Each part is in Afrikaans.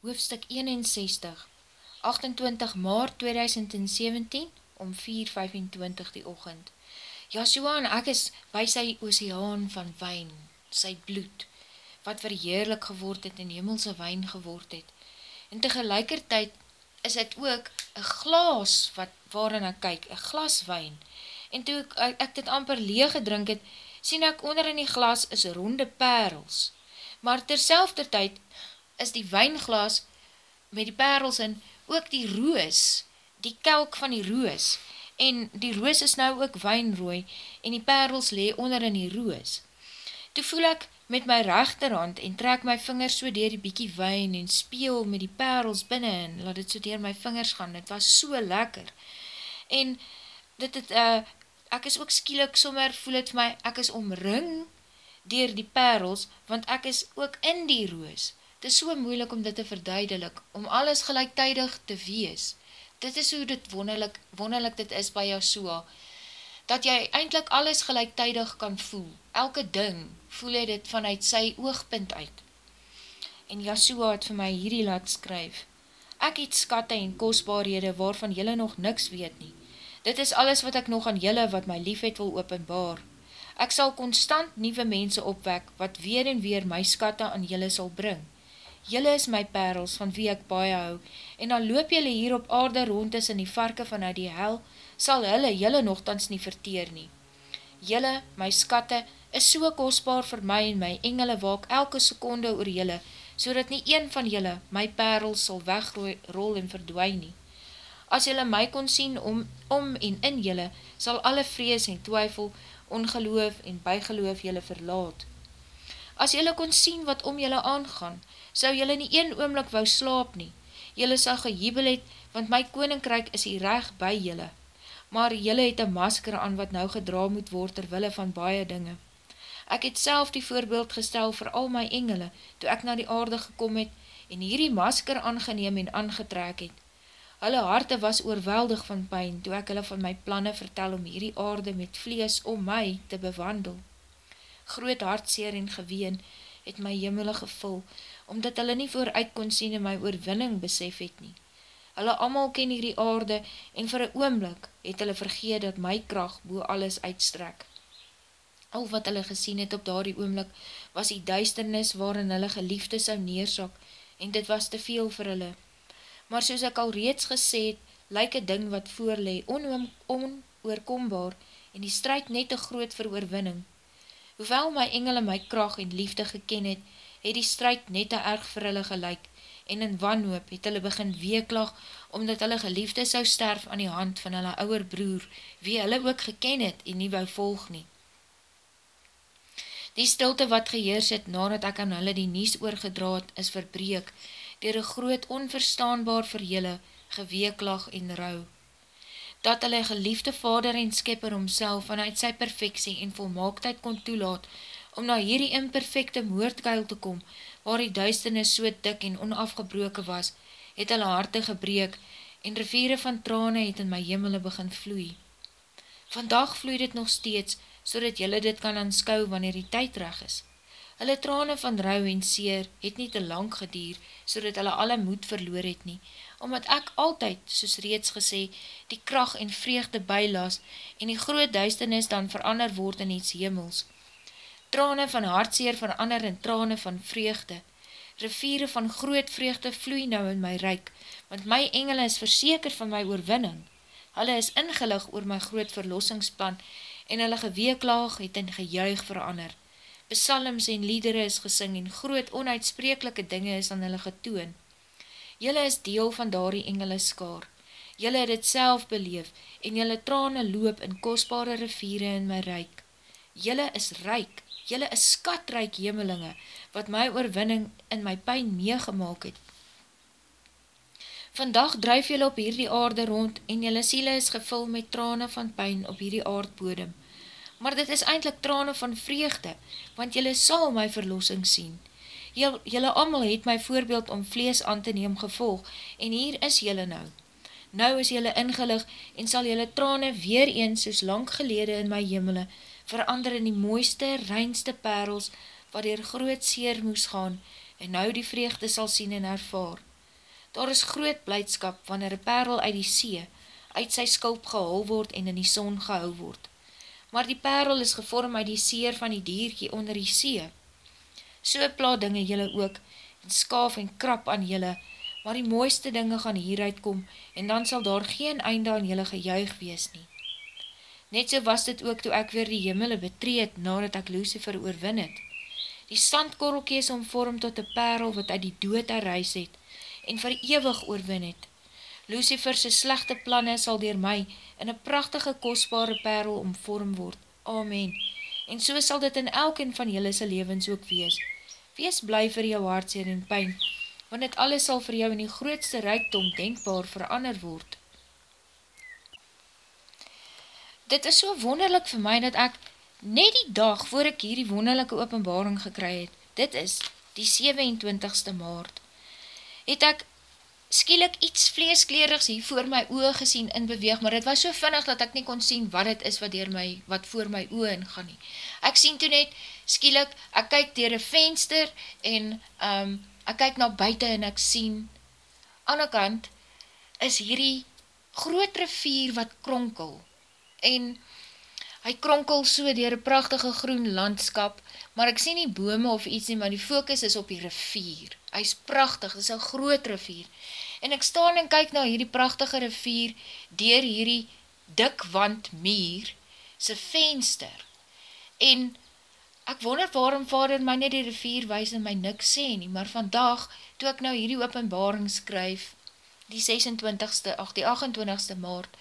Hoofstuk 61 28 maart 2017 om 4.25 die ochend Joshua en ek is by sy oceaan van wijn, sy bloed, wat verheerlik geword het en hemelse wijn geword het. En tegelijkertijd is het ook een glas wat, waarin ek kyk, een glas wijn. En toe ek, ek dit amper leeg gedrink het, sien ek onder in die glas is ronde perels. Maar terselfde tyd is die wijnglas met die perels in ook die roos, die kelk van die roos, en die roos is nou ook wijnrooi, en die perels lee onder in die roos. Toe voel ek met my rechterhand en trek my vingers so dier die biekie wijn en speel met die perels binnen en laat het so dier my vingers gaan, het was so lekker. En dit het, uh, ek is ook skielik sommer voel het my, ek is omring dier die perels, want ek is ook in die roos. Het is so moeilik om dit te verduidelik, om alles gelijktijdig te wees. Dit is hoe dit wonderlik, wonderlik dit is by Joshua, dat jy eindelijk alles gelijktijdig kan voel. Elke ding voel jy dit vanuit sy oogpunt uit. En Joshua het vir my hierdie laat skryf, Ek het skatte en kostbaarhede waarvan jylle nog niks weet nie. Dit is alles wat ek nog aan jylle wat my liefheid wil openbaar. Ek sal constant nieuwe mense opwek, wat weer en weer my skatte aan jylle sal bring. Julle is my perels, van wie ek baie hou, en dan loop julle hier op aarde rond is in die varke vanuit die hel, sal hulle julle nogthans nie verteer nie. Julle, my skatte, is so kostbaar vir my en my engele waak elke sekonde oor julle, so dat nie een van julle my perels sal wegrol en verdwijn nie. As julle my kon sien om, om en in julle, sal alle vrees en twyfel, ongeloof en bygeloof julle verlaat. As julle kon sien wat om julle aangaan, sou jylle nie een oomlik wou slaap nie. Jylle sal gejubel het, want my koninkryk is hier reg by jylle. Maar jylle het een masker aan wat nou gedra moet word terwille van baie dinge. Ek het self die voorbeeld gestel vir al my engele, toe ek na die aarde gekom het, en hierdie masker aangeneem en aangetrek het. Hulle harte was oorweldig van pijn, toe ek hulle van my planne vertel om hierdie aarde met vlees om my te bewandel. Groot hartseer en geween het my jimmele gevul, omdat hulle nie vooruit kon sien en my oorwinning besef het nie. Hulle allemaal ken hierdie aarde en vir een oomblik het hulle vergeet dat my kracht boe alles uitstrek. Al wat hulle gesien het op daardie oomblik was die duisternis waarin hulle geliefde sou neersak en dit was te veel vir hulle. Maar soos ek al reeds gesê het, lyk een ding wat voorlee onoorkombaar en die strijd net te groot vir oorwinning. Hoewel my engele my kracht en liefde geken het, het die strijd net te erg vir hulle gelijk, en in wanhoop het hulle begin weeklag, omdat hulle geliefde sou sterf aan die hand van hulle ouwer broer, wie hulle ook geken het en nie wou volg nie. Die stilte wat geheers het, nadat ek aan hulle die nies oorgedraad, is verbreek, dier een groot onverstaanbaar vir julle geweeklag en rouw. Dat hulle geliefde vader en skipper homself vanuit sy perfectie en volmaaktheid kon toelaat, om na hierdie imperfecte moordkuil te kom, waar die duisternis so dik en onafgebroke was, het hulle harte gebreek, en riviere van trane het in my jimmele begin vloei. Vandag vloei dit nog steeds, so dat jylle dit kan aanskou wanneer die tyd reg is. Hulle trane van rouw en seer het nie te lang gedier, so dat hulle alle moed verloor het nie, omdat ek altyd, soos reeds gesê, die kracht en vreugde bylas, en die groot duisternis dan verander word in iets hemels, trane van hartseer verander in trane van vreugde. Riviere van groot vreugde vloei nou in my reik, want my engele is verseker van my oorwinning. Hulle is ingelig oor my groot verlossingsplan en hulle geweeklaag het in gejuig verander. Besalms en liedere is gesing en groot onuitsprekelike dinge is aan hulle getoon. Julle is deel van daardie engele skaar. Julle het het self beleef en julle trane loop in kostbare riviere in my reik. Julle is reik jylle is skatryk hemelinge, wat my oorwinning in my pijn meegemaak het. Vandag drijf jylle op hierdie aarde rond, en jylle siele is gevul met trane van pijn op hierdie aardbodem. Maar dit is eindelijk trane van vreugde, want jylle sal my verlossing sien. Jylle amal het my voorbeeld om vlees aan te neem gevolg, en hier is jylle nou. Nou is jylle ingelig, en sal jylle trane weer eens soos lang gelede in my jimmele, verander in die mooiste, reinste perels, wat dier groot seer moes gaan, en nou die vreugde sal sien en ervaar. Daar is groot blijdskap wanneer een perel uit die see, uit sy skulp gehul word en in die son gehou word. Maar die perel is gevorm uit die seer van die dierkie onder die see. So pla dinge jylle ook, en skaaf en krap aan jylle, maar die mooiste dinge gaan hieruit kom, en dan sal daar geen einde aan jylle gejuig wees nie. Net so was dit ook toe ek weer die jimmele betreed, nadat ek Lucifer oorwin het. Die sandkorrelkie is omvorm tot die perel wat uit die dood herreis het, en vir ewig oorwin het. Luciferse slechte planne sal dier my in een prachtige kostbare perel omvorm word. Amen. En so sal dit in elken van jylle se levens ook wees. Wees bly vir jou hartseer en pijn, want dit alles sal vir jou in die grootste rijkdom denkbaar verander word. Dit is so wonderlik vir my dat ek net die dag voor ek hierdie wonderlijke openbaring gekry het, dit is die 27ste maart, het ek skielik iets vleesklerigs hier voor my oog gesien in beweeg, maar het was so vinnig dat ek nie kon sien wat het is wat, my, wat voor my oog ingaan nie. Ek sien toe net, skielik, ek kyk dier een venster en um, ek kyk na buiten en ek sien, aan die kant is hierdie groot rivier wat kronkel en hy kronkel so dier een prachtige groen landskap, maar ek sien nie bome of iets nie, maar die focus is op die rivier. Hy is prachtig, hy is een groot rivier, en ek staan en kyk na hierdie prachtige rivier, dier hierdie dikwand meer, sy venster, en ek wonder waarom vader my net die rivier wees en my niks sê nie, maar vandag, toe ek nou hierdie openbaring skryf, die 26ste, ach die 28ste maart,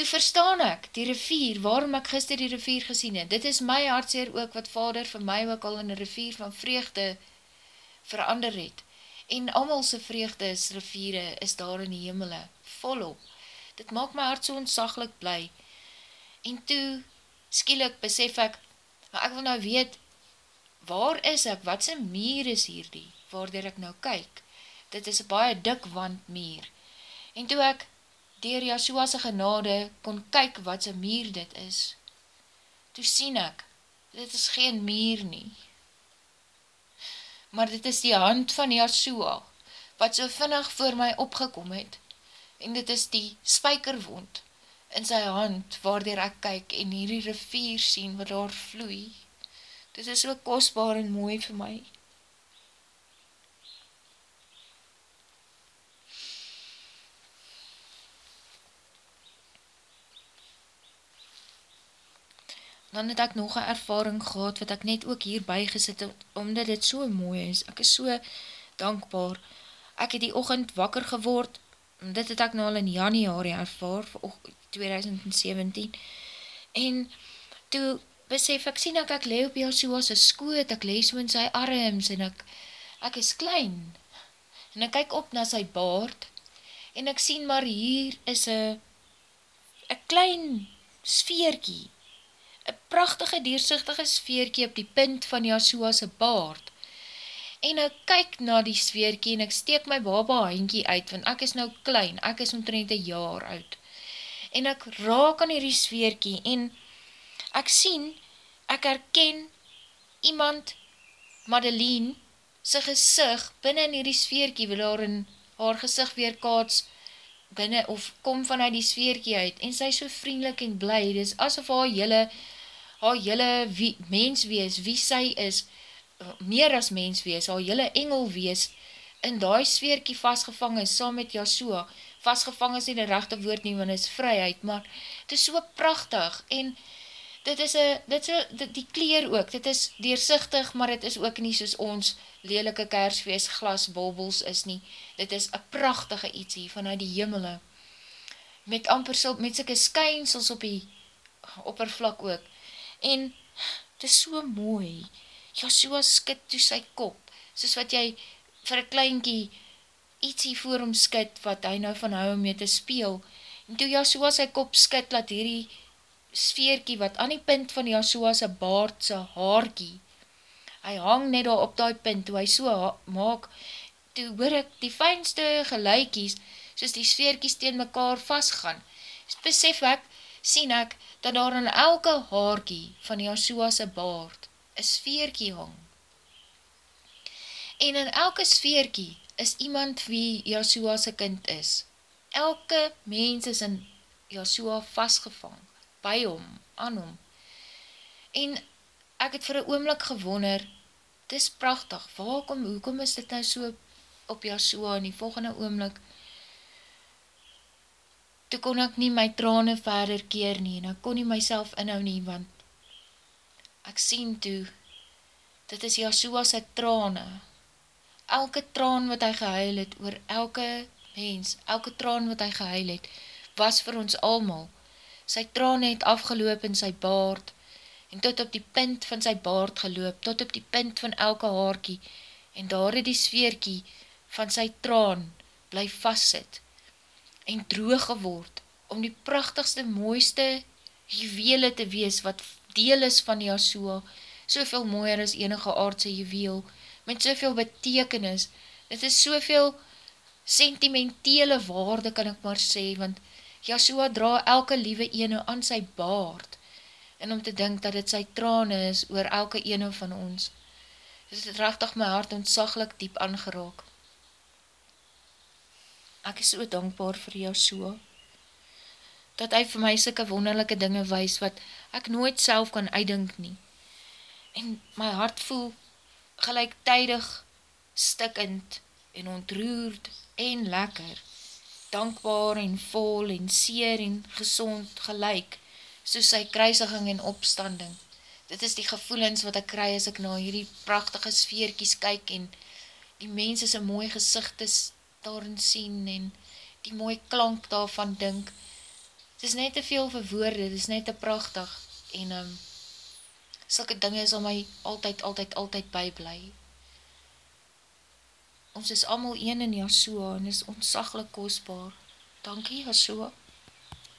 toe verstaan ek die rivier, waarom ek gister die rivier gesien het, dit is my hartseer ook, wat vader vir my ook al in die rivier van vreugde verander het, en amalse vreugde is riviere, is daar in die hemele, volop. Dit maak my hart so ontsaglik bly. En toe, skielik, besef ek, maar ek wil nou weet, waar is ek, wat sy meer is hierdie, waardoor ek nou kyk. Dit is een baie dik wand meer. En toe ek, dier Jashua's genade, kon kyk wat sy meer dit is, toe sien ek, dit is geen meer nie maar dit is die hand van Yahshua, wat so vinnig voor my opgekom het, en dit is die spijkerwond in sy hand, waardoor ek kyk en hierdie rivier sien wat daar vloei. Dit is so kostbaar en mooi vir my. Dan het ek nog een ervaring gehad, wat ek net ook hierby gesit het, omdat dit so mooi is, ek is so dankbaar, ek het die ochend wakker geword, dit het ek nou al in januari ervaar, 2017, en toe besef ek, sien ek, ek lewe op jou so as een skoot, ek lees so in sy arms, en ek, ek is klein, en ek kyk op na sy baard, en ek sien maar hier is een, een klein sfeerkie, een prachtige diersichtige sfeerkie op die punt van Yahshua's baard. En ek kyk na die sfeerkie en ek steek my baba handkie uit, want ek is nou klein, ek is omtrent een jaar oud. En ek raak aan die sfeerkie en ek sien, ek herken iemand, Madeleine, sy gezicht binnen in die sfeerkie, wil haar in haar gezicht weer kaats binnen, of kom vanuit die sfeerkie uit, en sy so vriendelik en blij, dis asof haar jylle haar jylle wie, mens wees, wie sy is, meer as mens wees, haar jylle engel wees, in die sfeerkie vastgevang is, saam met Yahshua, vastgevang is nie die rechte woord nie, want is vryheid, maar het is so prachtig, en dit is, a, dit is a, dit, die kleer ook, dit is deersichtig, maar het is ook nie soos ons lelike kersfeest glas bobbels is nie, dit is a prachtige ietsie vanuit die jimmele, met amper so, met syke skynsels op die oppervlak ook, en het is so mooi, Joshua skit toe sy kop, soos wat jy vir een kleinkie ietsie voor hom skit, wat hy nou van hou mee te speel, en toe Joshua sy kop skit, laat hierdie sfeerkie, wat aan die punt van Joshua sy baard, sy haarkie, hy hang net daar op die punt, toe hy so maak, toe hoor ek die fijnste geluikies, soos die sfeerkies teen mekaar vastgaan, besef ek, sien ek, dat daar in elke haarkie van Jasua's baard een sfeerkie hang. En in elke sfeerkie is iemand wie Joshua se kind is. Elke mens is in Joshua vastgevang, by hom, aan hom. En ek het vir een oomlik gewonder, het is prachtig, waarom, hoekom is dit nou so op Joshua in die volgende oomlik, toe kon ek nie my trane verder keer nie, en ek kon nie myself inhou nie, want ek sien toe, dit is Joshua sy trane, elke traan wat hy gehuil het, oor elke mens, elke traan wat hy gehuil het, was vir ons almal, sy trane het afgeloop in sy baard, en tot op die punt van sy baard geloop, tot op die punt van elke haarkie, en daar het die sfeerkie van sy traan bly vastsit, en droog geword, om die prachtigste, mooiste juwele te wees, wat deel is van Yahshua, soveel mooier as enige aardse juweel, met soveel betekenis, dit is soveel sentimentele waarde, kan ek maar sê, want Yahshua dra elke liewe ene aan sy baard, en om te dink dat dit sy trane is oor elke ene van ons, dit het rachtig my hart ontzaglik diep aangeraak ek is so dankbaar vir jou so, dat hy vir my sikke wonderlijke dinge wees, wat ek nooit self kan uitdink nie. En my hart voel gelijktijdig stikkend en ontroerd en lekker, dankbaar en vol en seer en gezond gelijk, soos sy kruisiging en opstanding. Dit is die gevoelens wat ek kry as ek na hierdie prachtige sfeerkies kyk en die mens is een mooi gezicht is daarin sien en die mooi klank daarvan dink. Het is net te veel vir woorde, het is net te prachtig en um, sulke dinge sal my altyd, altyd, altyd byblij. Ons is allemaal een in Yahshua en is ontsaglik kostbaar. Dankie Yahshua.